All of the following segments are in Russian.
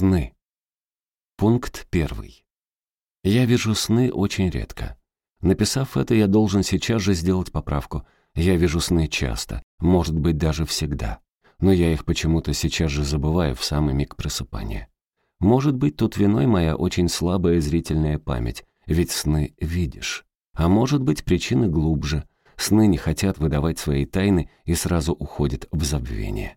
Сны. Пункт первый. Я вижу сны очень редко. Написав это, я должен сейчас же сделать поправку. Я вижу сны часто, может быть, даже всегда. Но я их почему-то сейчас же забываю в самый миг просыпания. Может быть, тут виной моя очень слабая зрительная память, ведь сны видишь. А может быть, причины глубже. Сны не хотят выдавать свои тайны и сразу уходят в забвение.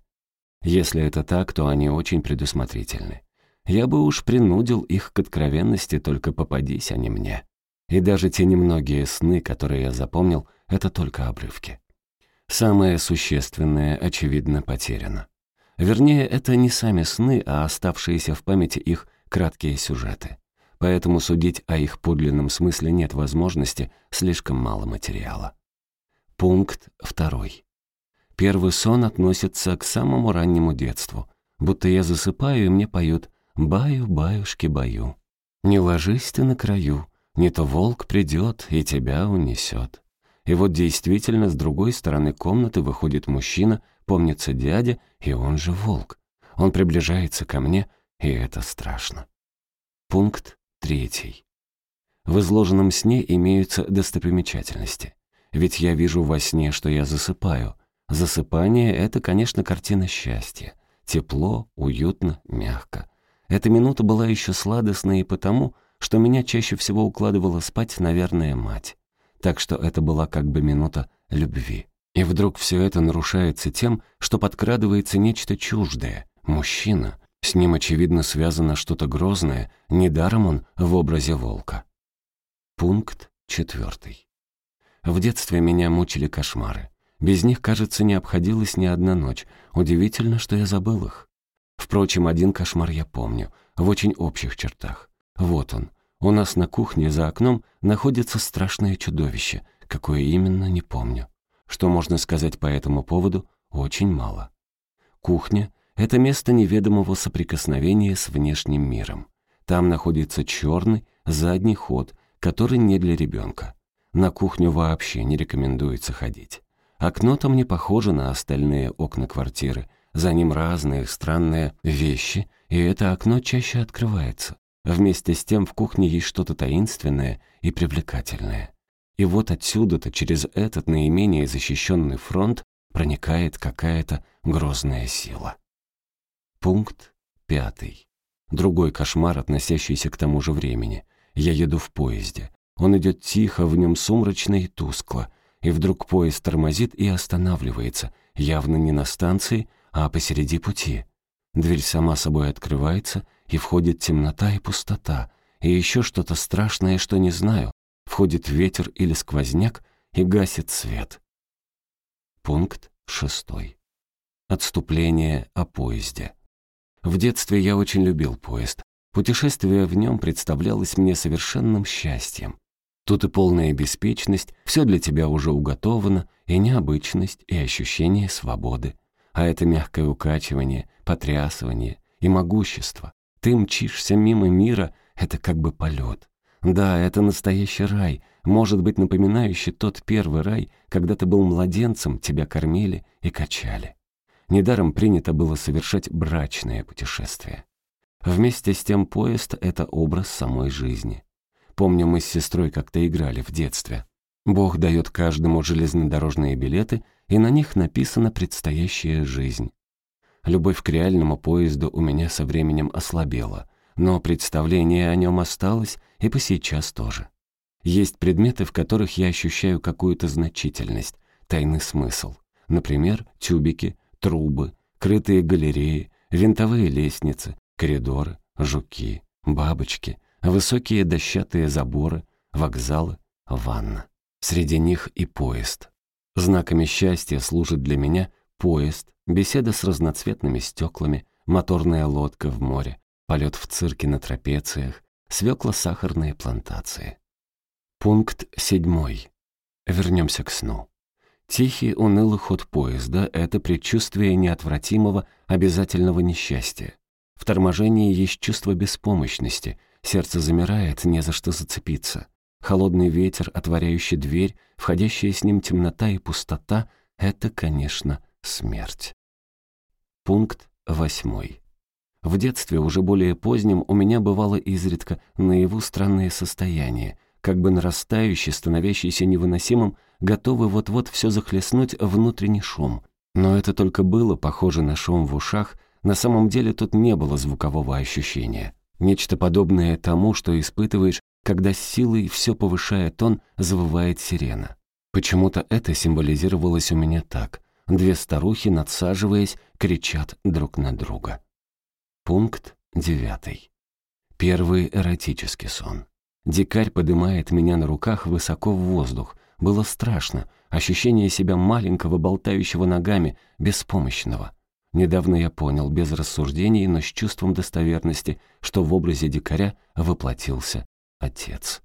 Если это так, то они очень предусмотрительны. Я бы уж принудил их к откровенности, только попадись они мне. И даже те немногие сны, которые я запомнил, это только обрывки. Самое существенное, очевидно, потеряно. Вернее, это не сами сны, а оставшиеся в памяти их краткие сюжеты. Поэтому судить о их подлинном смысле нет возможности, слишком мало материала. Пункт второй. Первый сон относится к самому раннему детству. Будто я засыпаю, и мне поют «Баю, баюшки, баю». Не ложись ты на краю, не то волк придет и тебя унесет. И вот действительно с другой стороны комнаты выходит мужчина, помнится дядя, и он же волк. Он приближается ко мне, и это страшно. Пункт третий. В изложенном сне имеются достопримечательности. Ведь я вижу во сне, что я засыпаю. Засыпание — это, конечно, картина счастья. Тепло, уютно, мягко. Эта минута была еще сладостной и потому, что меня чаще всего укладывала спать, наверное, мать. Так что это была как бы минута любви. И вдруг все это нарушается тем, что подкрадывается нечто чуждое. Мужчина. С ним, очевидно, связано что-то грозное, недаром он в образе волка. Пункт четвертый. В детстве меня мучили кошмары. Без них, кажется, не обходилась ни одна ночь. Удивительно, что я забыл их. Впрочем, один кошмар я помню, в очень общих чертах. Вот он. У нас на кухне за окном находится страшное чудовище. Какое именно, не помню. Что можно сказать по этому поводу? Очень мало. Кухня — это место неведомого соприкосновения с внешним миром. Там находится черный задний ход, который не для ребенка. На кухню вообще не рекомендуется ходить. Окно там не похоже на остальные окна квартиры — за ним разные странные вещи, и это окно чаще открывается. Вместе с тем в кухне есть что-то таинственное и привлекательное. И вот отсюда-то, через этот наименее защищенный фронт, проникает какая-то грозная сила. Пункт пятый. Другой кошмар, относящийся к тому же времени. Я еду в поезде. Он идет тихо, в нем сумрачно и тускло. И вдруг поезд тормозит и останавливается, явно не на станции, а посреди пути. Дверь сама собой открывается, и входит темнота и пустота, и еще что-то страшное, что не знаю. Входит ветер или сквозняк и гасит свет. Пункт шестой. Отступление о поезде. В детстве я очень любил поезд. Путешествие в нем представлялось мне совершенным счастьем. Тут и полная беспечность, все для тебя уже уготовано, и необычность, и ощущение свободы а это мягкое укачивание, потрясывание и могущество. Ты мчишься мимо мира, это как бы полет. Да, это настоящий рай, может быть, напоминающий тот первый рай, когда ты был младенцем, тебя кормили и качали. Недаром принято было совершать брачное путешествие. Вместе с тем поезд — это образ самой жизни. Помню, мы с сестрой как-то играли в детстве. Бог дает каждому железнодорожные билеты, и на них написана предстоящая жизнь. Любовь к реальному поезду у меня со временем ослабела, но представление о нем осталось и по сейчас тоже. Есть предметы, в которых я ощущаю какую-то значительность, тайный смысл. Например, тюбики, трубы, крытые галереи, винтовые лестницы, коридоры, жуки, бабочки, высокие дощатые заборы, вокзалы, ванна. Среди них и поезд. Знаками счастья служит для меня поезд, беседа с разноцветными стеклами, моторная лодка в море, полет в цирке на трапециях, свекло-сахарные плантации. Пункт седьмой. Вернемся к сну. Тихий, унылый ход поезда — это предчувствие неотвратимого, обязательного несчастья. В торможении есть чувство беспомощности, сердце замирает, не за что зацепиться. Холодный ветер, отворяющий дверь, входящая с ним темнота и пустота — это, конечно, смерть. Пункт восьмой. В детстве, уже более позднем, у меня бывало изредка наяву странные состояния, как бы нарастающий, становящийся невыносимым, готовый вот-вот все захлестнуть внутренний шум. Но это только было похоже на шум в ушах, на самом деле тут не было звукового ощущения. Нечто подобное тому, что испытываешь, когда с силой, все повышая тон, завывает сирена. Почему-то это символизировалось у меня так. Две старухи, надсаживаясь, кричат друг на друга. Пункт девятый. Первый эротический сон. Дикарь поднимает меня на руках высоко в воздух. Было страшно. Ощущение себя маленького, болтающего ногами, беспомощного. Недавно я понял, без рассуждений, но с чувством достоверности, что в образе дикаря воплотился отец.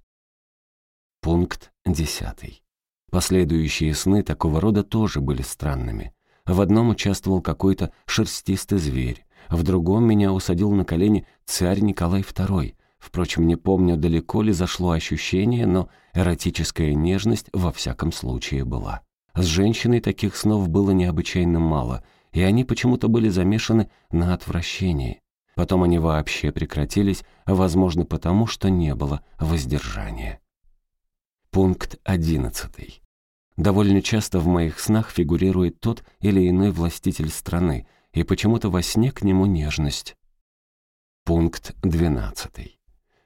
Пункт десятый. Последующие сны такого рода тоже были странными. В одном участвовал какой-то шерстистый зверь, в другом меня усадил на колени царь Николай II. Впрочем, не помню, далеко ли зашло ощущение, но эротическая нежность во всяком случае была. С женщиной таких снов было необычайно мало, и они почему-то были замешаны на отвращении. Потом они вообще прекратились, возможно, потому что не было воздержания. Пункт одиннадцатый. Довольно часто в моих снах фигурирует тот или иной властитель страны, и почему-то во сне к нему нежность. Пункт двенадцатый.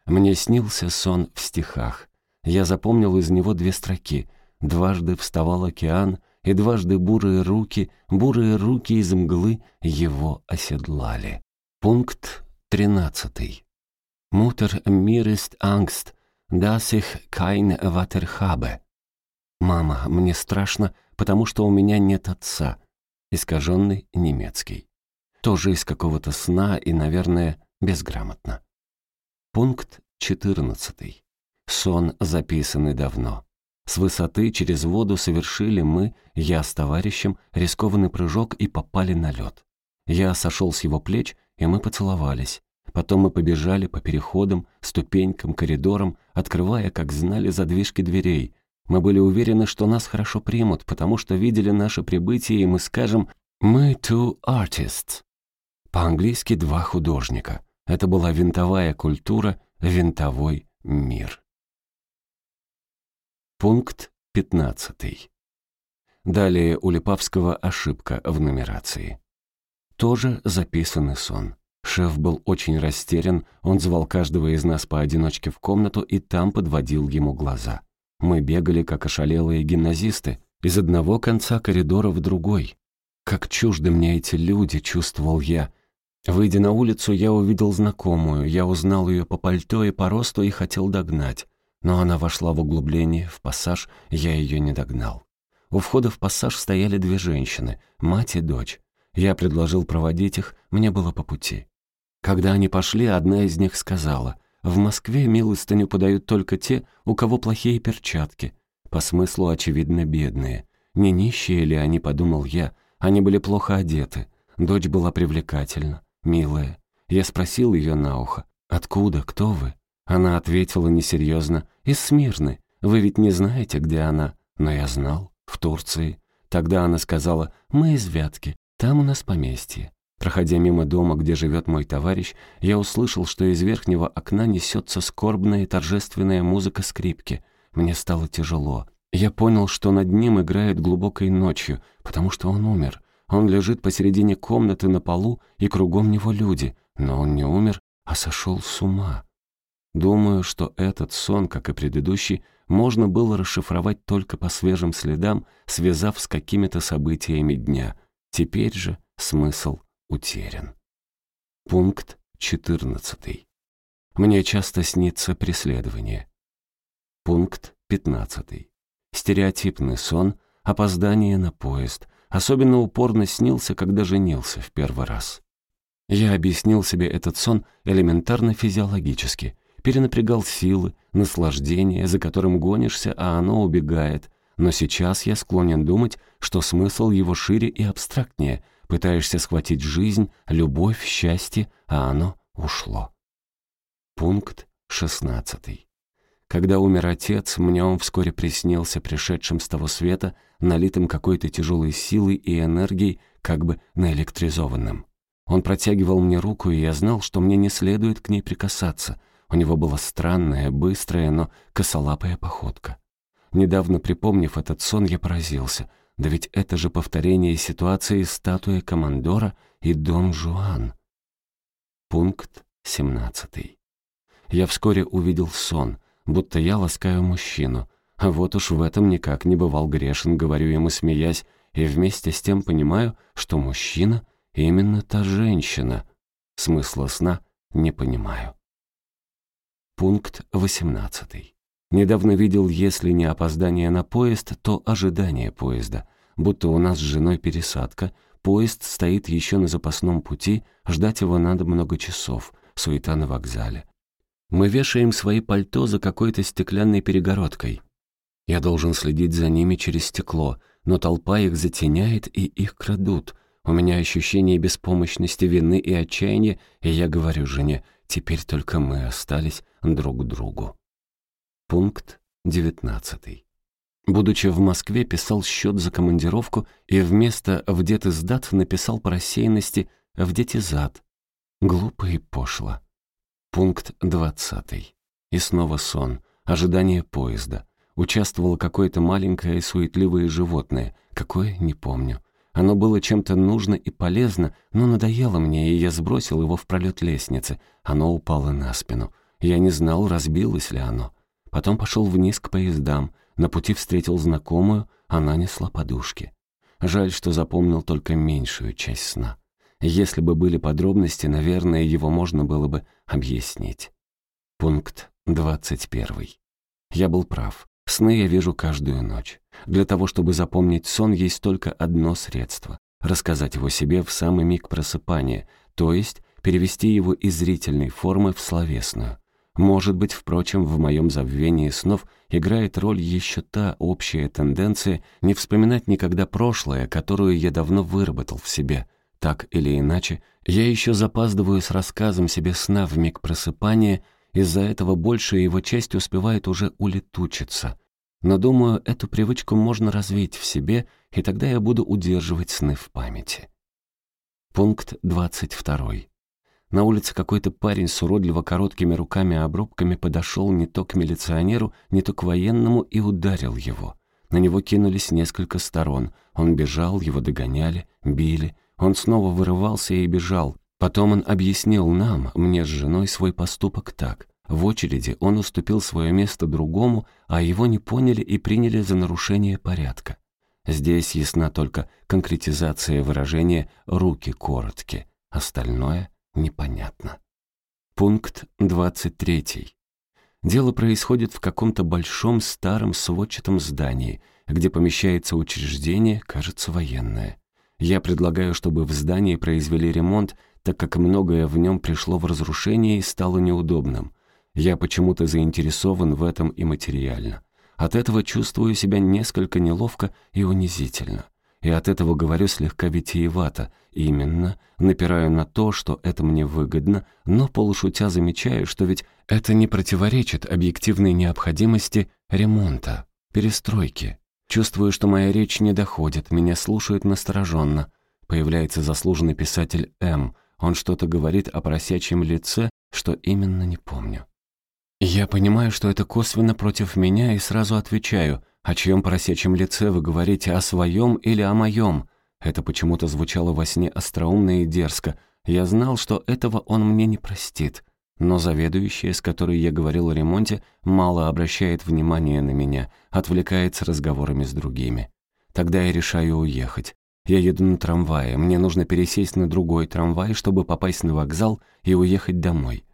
Мне снился сон в стихах. Я запомнил из него две строки. «Дважды вставал океан, и дважды бурые руки, бурые руки из мглы его оседлали». Пункт тринадцатый. «Мутер мир ist Angst, dass ich kein Vater habe». «Мама, мне страшно, потому что у меня нет отца искаженный немецкий. Тоже из какого-то сна и, наверное, безграмотно. Пункт 14. Сон, записанный давно. С высоты через воду совершили мы, я с товарищем, рискованный прыжок и попали на лед. Я сошел с его плеч, и мы поцеловались. Потом мы побежали по переходам, ступенькам, коридорам, открывая, как знали, задвижки дверей, мы были уверены, что нас хорошо примут, потому что видели наше прибытие, и мы скажем «Мы two artists». По-английски «два художника». Это была винтовая культура, винтовой мир. Пункт 15. Далее у Липавского ошибка в нумерации. Тоже записанный сон. Шеф был очень растерян, он звал каждого из нас поодиночке в комнату и там подводил ему глаза. Мы бегали, как ошалелые гимназисты, из одного конца коридора в другой. Как чужды мне эти люди, чувствовал я. Выйдя на улицу, я увидел знакомую, я узнал ее по пальто и по росту и хотел догнать. Но она вошла в углубление, в пассаж, я ее не догнал. У входа в пассаж стояли две женщины, мать и дочь. Я предложил проводить их, мне было по пути. Когда они пошли, одна из них сказала, в Москве милостыню подают только те, у кого плохие перчатки. По смыслу, очевидно, бедные. Не нищие ли они, подумал я. Они были плохо одеты. Дочь была привлекательна, милая. Я спросил ее на ухо. «Откуда? Кто вы?» Она ответила несерьезно. «Из Смирны. Вы ведь не знаете, где она?» Но я знал. В Турции. Тогда она сказала «Мы из Вятки. Там у нас поместье». Проходя мимо дома, где живет мой товарищ, я услышал, что из верхнего окна несется скорбная и торжественная музыка скрипки. Мне стало тяжело. Я понял, что над ним играют глубокой ночью, потому что он умер. Он лежит посередине комнаты на полу, и кругом него люди. Но он не умер, а сошел с ума. Думаю, что этот сон, как и предыдущий, можно было расшифровать только по свежим следам, связав с какими-то событиями дня. Теперь же смысл утерян. Пункт 14. Мне часто снится преследование. Пункт 15. Стереотипный сон, опоздание на поезд. Особенно упорно снился, когда женился в первый раз. Я объяснил себе этот сон элементарно физиологически. Перенапрягал силы, наслаждение, за которым гонишься, а оно убегает. Но сейчас я склонен думать, что смысл его шире и абстрактнее, Пытаешься схватить жизнь, любовь, счастье, а оно ушло. Пункт шестнадцатый. Когда умер отец, мне он вскоре приснился пришедшим с того света, налитым какой-то тяжелой силой и энергией, как бы наэлектризованным. Он протягивал мне руку, и я знал, что мне не следует к ней прикасаться. У него была странная, быстрая, но косолапая походка. Недавно припомнив этот сон, я поразился. Да ведь это же повторение ситуации статуи Командора и Дон Жуан. Пункт 17. Я вскоре увидел сон, будто я ласкаю мужчину. А вот уж в этом никак не бывал грешен, говорю ему, смеясь, и вместе с тем понимаю, что мужчина — именно та женщина. Смысла сна не понимаю. Пункт 18. Недавно видел, если не опоздание на поезд, то ожидание поезда. Будто у нас с женой пересадка, поезд стоит еще на запасном пути, ждать его надо много часов, суета на вокзале. Мы вешаем свои пальто за какой-то стеклянной перегородкой. Я должен следить за ними через стекло, но толпа их затеняет и их крадут. У меня ощущение беспомощности, вины и отчаяния, и я говорю жене, теперь только мы остались друг другу. Пункт 19. Будучи в Москве, писал счет за командировку и вместо «в детиздат» написал по рассеянности «в детизад». Глупо и пошло. Пункт 20. И снова сон, ожидание поезда. Участвовало какое-то маленькое и суетливое животное. Какое, не помню. Оно было чем-то нужно и полезно, но надоело мне, и я сбросил его в пролет лестницы. Оно упало на спину. Я не знал, разбилось ли оно. Потом пошел вниз к поездам. На пути встретил знакомую, она несла подушки. Жаль, что запомнил только меньшую часть сна. Если бы были подробности, наверное, его можно было бы объяснить. Пункт 21. Я был прав. Сны я вижу каждую ночь. Для того, чтобы запомнить сон, есть только одно средство — рассказать его себе в самый миг просыпания, то есть перевести его из зрительной формы в словесную. Может быть, впрочем, в моем забвении снов играет роль еще та общая тенденция не вспоминать никогда прошлое, которую я давно выработал в себе, так или иначе, я еще запаздываю с рассказом себе сна в миг просыпания, из-за этого большая его часть успевает уже улетучиться. Но думаю, эту привычку можно развить в себе, и тогда я буду удерживать сны в памяти. Пункт 22. На улице какой-то парень с уродливо короткими руками-обрубками подошел не то к милиционеру, не то к военному и ударил его. На него кинулись несколько сторон. Он бежал, его догоняли, били, он снова вырывался и бежал. Потом он объяснил нам, мне с женой, свой поступок так. В очереди он уступил свое место другому, а его не поняли и приняли за нарушение порядка. Здесь ясна только конкретизация выражения «руки короткие», остальное непонятно. Пункт 23. Дело происходит в каком-то большом старом сводчатом здании, где помещается учреждение, кажется, военное. Я предлагаю, чтобы в здании произвели ремонт, так как многое в нем пришло в разрушение и стало неудобным. Я почему-то заинтересован в этом и материально. От этого чувствую себя несколько неловко и унизительно. И от этого говорю слегка витиевато, именно, напираю на то, что это мне выгодно, но полушутя замечаю, что ведь это не противоречит объективной необходимости ремонта, перестройки, Чувствую, что моя речь не доходит, меня слушают настороженно. Появляется заслуженный писатель М. Он что-то говорит о просячем лице, что именно не помню. Я понимаю, что это косвенно против меня, и сразу отвечаю, о чьем просячем лице вы говорите, о своем или о моем? Это почему-то звучало во сне остроумно и дерзко. Я знал, что этого он мне не простит. Но заведующая, с которой я говорил о ремонте, мало обращает внимания на меня, отвлекается разговорами с другими. Тогда я решаю уехать. Я еду на трамвае, мне нужно пересесть на другой трамвай, чтобы попасть на вокзал и уехать домой.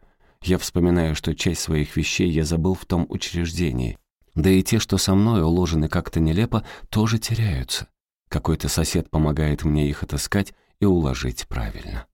Я вспоминаю, что часть своих вещей я забыл в том учреждении. Да и те, что со мной уложены как-то нелепо, тоже теряются. Какой-то сосед помогает мне их отыскать и уложить правильно.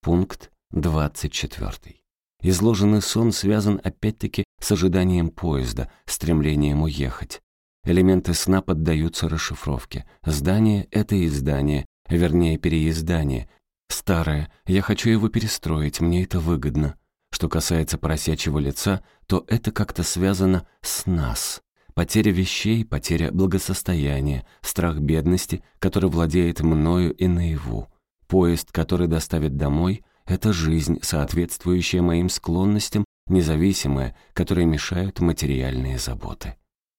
Пункт 24. Изложенный сон связан опять-таки с ожиданием поезда, стремлением уехать. Элементы сна поддаются расшифровке. Здание — это издание, вернее, переиздание. Старое, я хочу его перестроить, мне это выгодно. Что касается поросячьего лица, то это как-то связано с нас. Потеря вещей, потеря благосостояния, страх бедности, который владеет мною и наяву. Поезд, который доставит домой, это жизнь, соответствующая моим склонностям, независимая, которой мешают материальные заботы.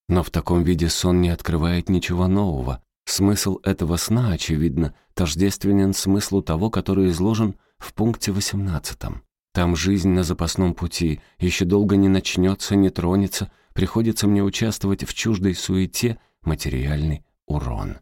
Но в таком виде сон не открывает ничего нового. Смысл этого сна, очевидно, тождественен смыслу того, который изложен в пункте 18. Там жизнь на запасном пути, еще долго не начнется, не тронется, приходится мне участвовать в чуждой суете, материальный урон.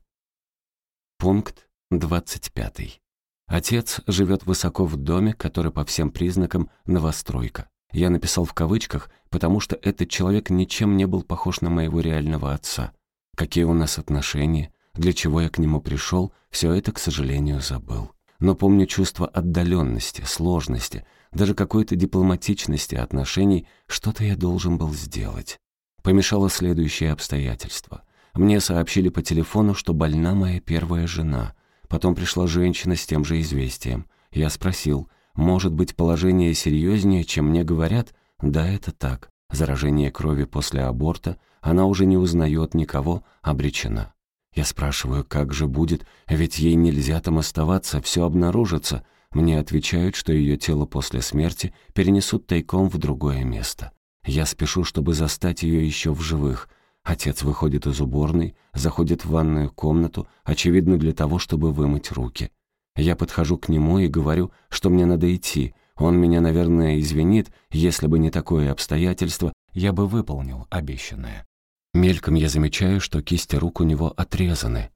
Пункт 25. Отец живет высоко в доме, который по всем признакам новостройка. Я написал в кавычках, потому что этот человек ничем не был похож на моего реального отца. Какие у нас отношения, для чего я к нему пришел, все это, к сожалению, забыл. Но помню чувство отдаленности, сложности, даже какой-то дипломатичности отношений, что-то я должен был сделать. Помешало следующее обстоятельство. Мне сообщили по телефону, что больна моя первая жена — Потом пришла женщина с тем же известием. Я спросил, может быть, положение серьезнее, чем мне говорят? Да, это так. Заражение крови после аборта, она уже не узнает никого, обречена. Я спрашиваю, как же будет, ведь ей нельзя там оставаться, все обнаружится. Мне отвечают, что ее тело после смерти перенесут тайком в другое место. Я спешу, чтобы застать ее еще в живых, Отец выходит из уборной, заходит в ванную комнату, очевидно для того, чтобы вымыть руки. Я подхожу к нему и говорю, что мне надо идти. Он меня, наверное, извинит, если бы не такое обстоятельство, я бы выполнил обещанное. Мельком я замечаю, что кисти рук у него отрезаны.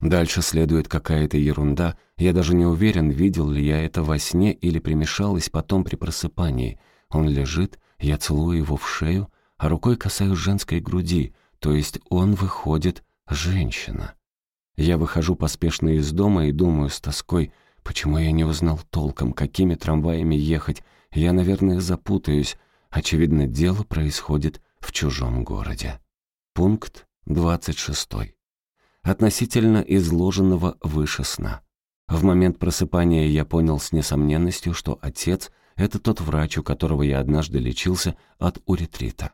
Дальше следует какая-то ерунда, я даже не уверен, видел ли я это во сне или примешалось потом при просыпании. Он лежит, я целую его в шею, а рукой касаюсь женской груди, то есть он выходит женщина. Я выхожу поспешно из дома и думаю с тоской, почему я не узнал толком, какими трамваями ехать. Я, наверное, запутаюсь. Очевидно, дело происходит в чужом городе. Пункт 26. Относительно изложенного выше сна. В момент просыпания я понял с несомненностью, что отец — это тот врач, у которого я однажды лечился от уретрита.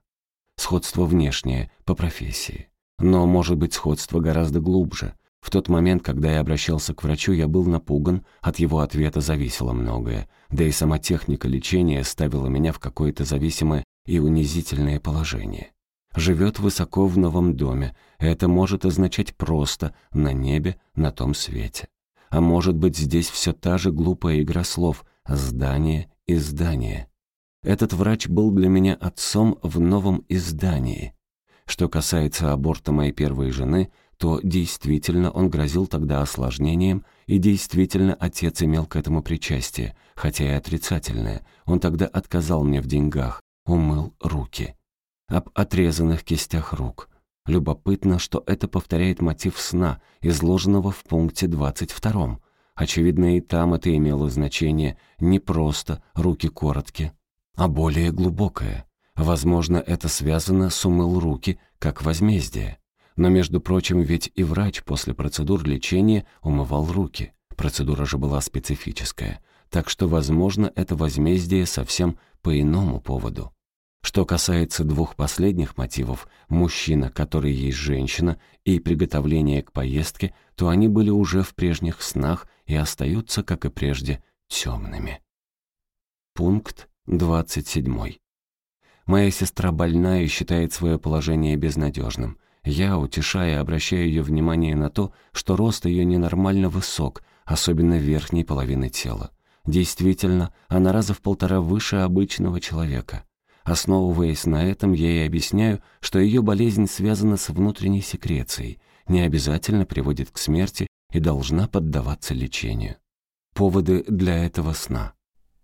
Сходство внешнее, по профессии. Но, может быть, сходство гораздо глубже. В тот момент, когда я обращался к врачу, я был напуган, от его ответа зависело многое, да и сама техника лечения ставила меня в какое-то зависимое и унизительное положение. Живет высоко в новом доме, это может означать просто «на небе, на том свете». А может быть, здесь все та же глупая игра слов «здание» и «здание». Этот врач был для меня отцом в новом издании. Что касается аборта моей первой жены, то действительно он грозил тогда осложнением, и действительно отец имел к этому причастие, хотя и отрицательное. Он тогда отказал мне в деньгах, умыл руки. Об отрезанных кистях рук. Любопытно, что это повторяет мотив сна, изложенного в пункте 22. Очевидно, и там это имело значение не просто руки короткие, а более глубокое. Возможно, это связано с умыл руки, как возмездие. Но, между прочим, ведь и врач после процедур лечения умывал руки. Процедура же была специфическая. Так что, возможно, это возмездие совсем по иному поводу. Что касается двух последних мотивов, мужчина, который есть женщина, и приготовление к поездке, то они были уже в прежних снах и остаются, как и прежде, темными. Пункт 27. Моя сестра больна и считает свое положение безнадежным. Я, утешая, обращаю ее внимание на то, что рост ее ненормально высок, особенно верхней половины тела. Действительно, она раза в полтора выше обычного человека. Основываясь на этом, я ей объясняю, что ее болезнь связана с внутренней секрецией, не обязательно приводит к смерти и должна поддаваться лечению. Поводы для этого сна.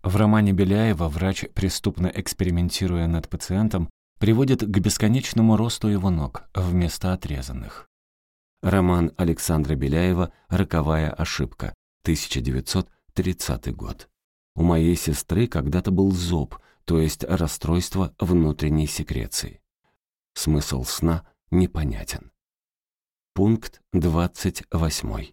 В романе Беляева врач, преступно экспериментируя над пациентом, приводит к бесконечному росту его ног вместо отрезанных. Роман Александра Беляева «Роковая ошибка», 1930 год. У моей сестры когда-то был зоб, то есть расстройство внутренней секреции. Смысл сна непонятен. Пункт 28.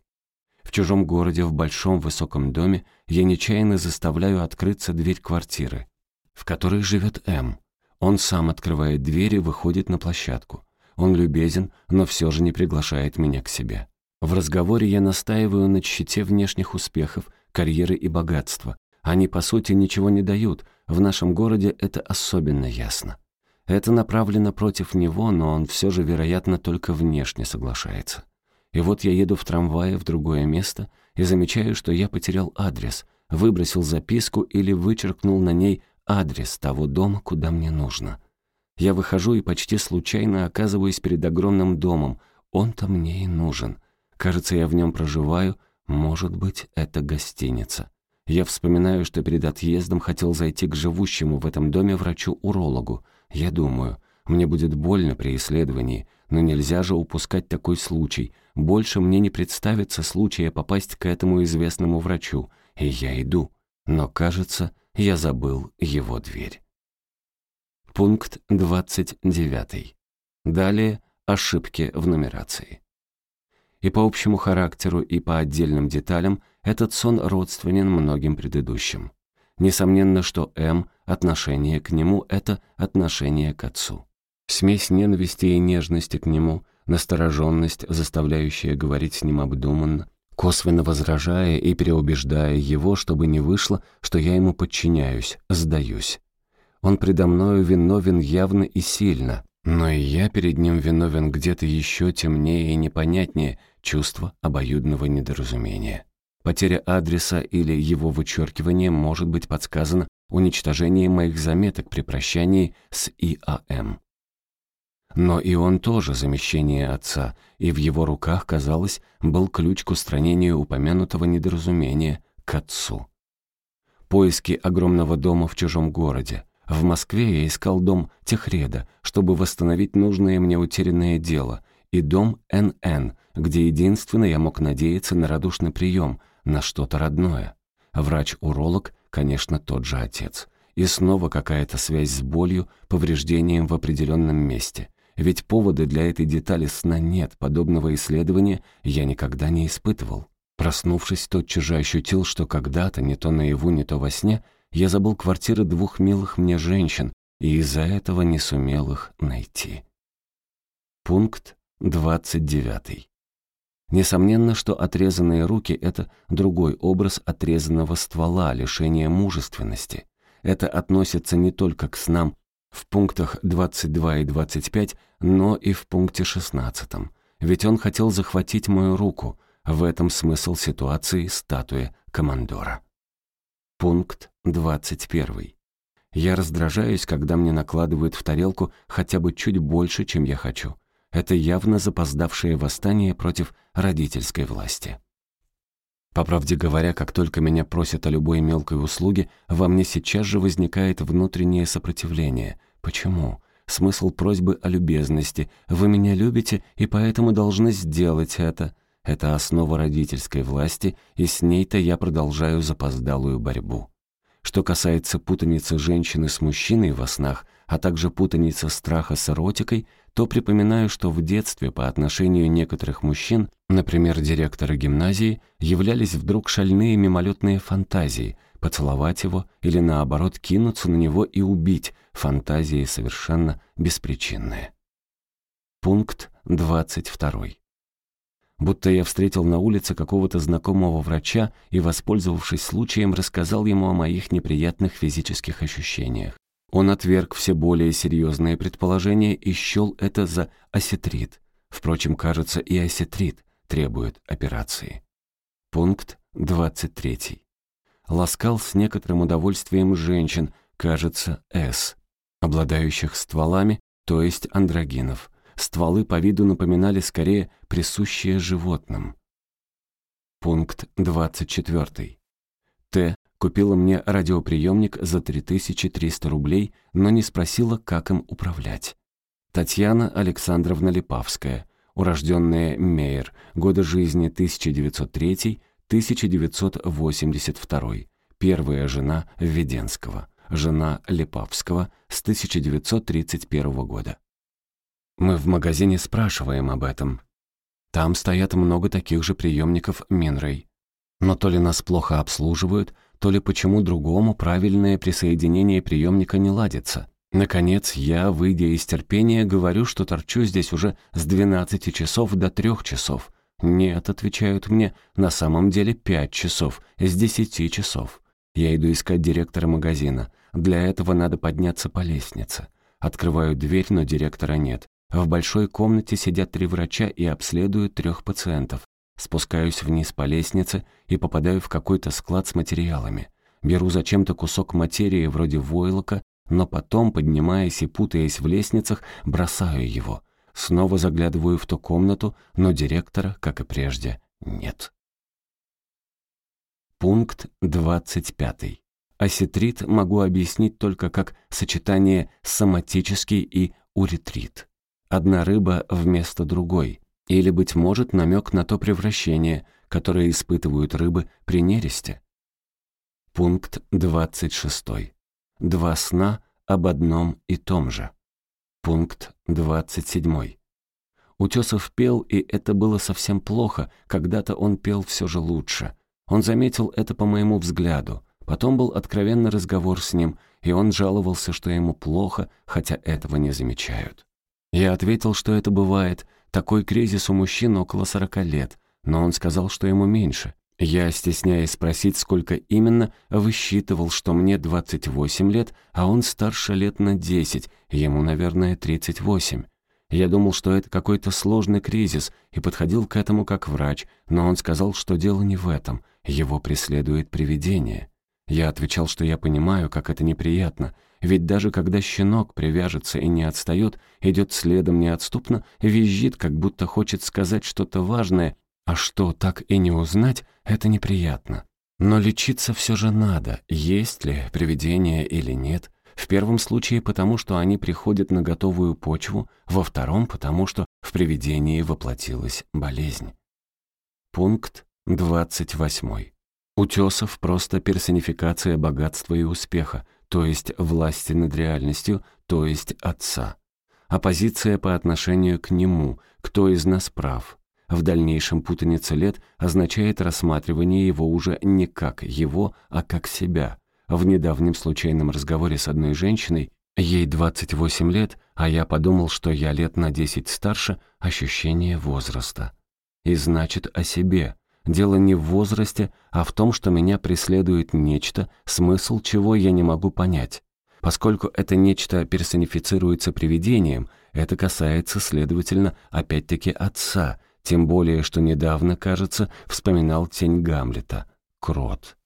В чужом городе, в большом высоком доме, я нечаянно заставляю открыться дверь квартиры, в которой живет М. Он сам открывает дверь и выходит на площадку. Он любезен, но все же не приглашает меня к себе. В разговоре я настаиваю на щите внешних успехов карьеры и богатства. Они, по сути, ничего не дают. В нашем городе это особенно ясно. Это направлено против него, но он все же, вероятно, только внешне соглашается. И вот я еду в трамвае в другое место и замечаю, что я потерял адрес, выбросил записку или вычеркнул на ней адрес того дома, куда мне нужно. Я выхожу и почти случайно оказываюсь перед огромным домом. Он-то мне и нужен. Кажется, я в нем проживаю. Может быть, это гостиница. Я вспоминаю, что перед отъездом хотел зайти к живущему в этом доме врачу-урологу. Я думаю, мне будет больно при исследовании, но нельзя же упускать такой случай. Больше мне не представится случая попасть к этому известному врачу. И я иду. Но, кажется, я забыл его дверь. Пункт 29. Далее ошибки в нумерации. И по общему характеру, и по отдельным деталям этот сон родственен многим предыдущим. Несомненно, что М, отношение к нему — это отношение к отцу. Смесь ненависти и нежности к нему, настороженность, заставляющая говорить с ним обдуманно, косвенно возражая и переубеждая его, чтобы не вышло, что я ему подчиняюсь, сдаюсь. Он предо мною виновен явно и сильно, но и я перед ним виновен где-то еще темнее и непонятнее чувство обоюдного недоразумения. Потеря адреса или его вычеркивание может быть подсказано уничтожением моих заметок при прощании с ИАМ. Но и он тоже замещение отца, и в его руках, казалось, был ключ к устранению упомянутого недоразумения к отцу. Поиски огромного дома в чужом городе. В Москве я искал дом Техреда, чтобы восстановить нужное мне утерянное дело, и дом НН, где единственно я мог надеяться на радушный прием, на что-то родное. Врач-уролог, конечно, тот же отец. И снова какая-то связь с болью, повреждением в определенном месте. Ведь повода для этой детали сна нет, подобного исследования я никогда не испытывал. Проснувшись, тотчас же ощутил, что когда-то, не то наяву, не то во сне, я забыл квартиры двух милых мне женщин и из-за этого не сумел их найти. Пункт 29. Несомненно, что отрезанные руки — это другой образ отрезанного ствола, лишения мужественности. Это относится не только к снам в пунктах 22 и 25, но и в пункте 16. Ведь он хотел захватить мою руку. В этом смысл ситуации статуя командора. Пункт 21. Я раздражаюсь, когда мне накладывают в тарелку хотя бы чуть больше, чем я хочу. Это явно запоздавшее восстание против родительской власти. По правде говоря, как только меня просят о любой мелкой услуге, во мне сейчас же возникает внутреннее сопротивление. Почему? Смысл просьбы о любезности. Вы меня любите и поэтому должны сделать это. Это основа родительской власти, и с ней-то я продолжаю запоздалую борьбу. Что касается путаницы женщины с мужчиной во снах, а также путаницы страха с эротикой, то припоминаю, что в детстве по отношению некоторых мужчин, например, директора гимназии, являлись вдруг шальные мимолетные фантазии – поцеловать его или, наоборот, кинуться на него и убить, фантазии совершенно беспричинные. Пункт 22. Будто я встретил на улице какого-то знакомого врача и, воспользовавшись случаем, рассказал ему о моих неприятных физических ощущениях. Он отверг все более серьезные предположения и счел это за осетрит. Впрочем, кажется, и осетрит требует операции. Пункт 23. Ласкал с некоторым удовольствием женщин, кажется, С, обладающих стволами, то есть андрогинов. Стволы по виду напоминали скорее присущие животным. Пункт 24. Т Купила мне радиоприемник за 3300 рублей, но не спросила, как им управлять. Татьяна Александровна Липавская, урожденная Мейер, годы жизни 1903-1982, первая жена Введенского, жена Липавского с 1931 года. Мы в магазине спрашиваем об этом. Там стоят много таких же приемников Минрей. Но то ли нас плохо обслуживают, то ли почему другому правильное присоединение приемника не ладится. Наконец, я, выйдя из терпения, говорю, что торчу здесь уже с 12 часов до 3 часов. «Нет», — отвечают мне, — «на самом деле пять часов, с десяти часов». Я иду искать директора магазина. Для этого надо подняться по лестнице. Открываю дверь, но директора нет. В большой комнате сидят три врача и обследуют трех пациентов. Спускаюсь вниз по лестнице и попадаю в какой-то склад с материалами. Беру зачем-то кусок материи вроде войлока, но потом, поднимаясь и путаясь в лестницах, бросаю его. Снова заглядываю в ту комнату, но директора, как и прежде, нет. Пункт 25. Осетрит могу объяснить только как сочетание соматический и уретрит. Одна рыба вместо другой. Или, быть может, намек на то превращение, которое испытывают рыбы при нересте. Пункт 26. Два сна об одном и том же. Пункт 27. Утесов пел, и это было совсем плохо, когда-то он пел все же лучше. Он заметил это по моему взгляду. Потом был откровенный разговор с ним, и он жаловался, что ему плохо, хотя этого не замечают. Я ответил, что это бывает, такой кризис у мужчин около сорока лет, но он сказал, что ему меньше. Я, стесняясь спросить, сколько именно, высчитывал, что мне 28 лет, а он старше лет на 10, ему, наверное, 38. Я думал, что это какой-то сложный кризис, и подходил к этому как врач, но он сказал, что дело не в этом, его преследует привидение. Я отвечал, что я понимаю, как это неприятно, ведь даже когда щенок привяжется и не отстает, идет следом неотступно, визжит, как будто хочет сказать что-то важное, а что так и не узнать, это неприятно. Но лечиться все же надо, есть ли привидение или нет. В первом случае потому, что они приходят на готовую почву, во втором потому, что в привидении воплотилась болезнь. Пункт 28. Утесов просто персонификация богатства и успеха, то есть власти над реальностью, то есть отца. Оппозиция по отношению к нему, кто из нас прав, в дальнейшем путаница лет означает рассматривание его уже не как его, а как себя. В недавнем случайном разговоре с одной женщиной, ей 28 лет, а я подумал, что я лет на 10 старше, ощущение возраста. И значит о себе. Дело не в возрасте, а в том, что меня преследует нечто, смысл чего я не могу понять. Поскольку это нечто персонифицируется привидением, это касается, следовательно, опять-таки отца, тем более, что недавно, кажется, вспоминал тень Гамлета — Крот.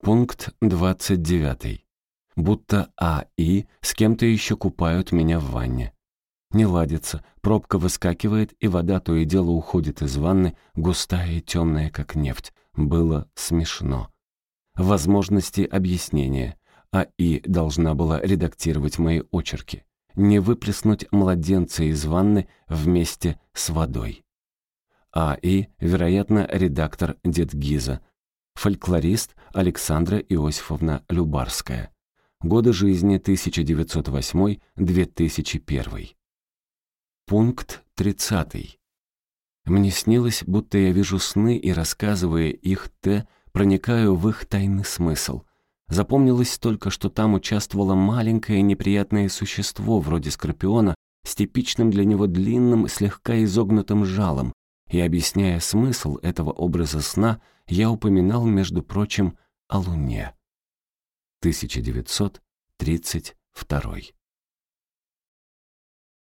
Пункт 29. Будто А и с кем-то еще купают меня в ванне. Не ладится, пробка выскакивает, и вода то и дело уходит из ванны, густая и темная, как нефть. Было смешно. Возможности объяснения. А и должна была редактировать мои очерки. Не выплеснуть младенца из ванны вместе с водой. А. И, вероятно, редактор Дед Гиза, фольклорист Александра Иосифовна Любарская. Годы жизни 1908-2001. Пункт 30. Мне снилось, будто я вижу сны и, рассказывая их Т, проникаю в их тайный смысл. Запомнилось только, что там участвовало маленькое неприятное существо вроде скорпиона с типичным для него длинным, слегка изогнутым жалом, и объясняя смысл этого образа сна, я упоминал, между прочим, о Луне. 1932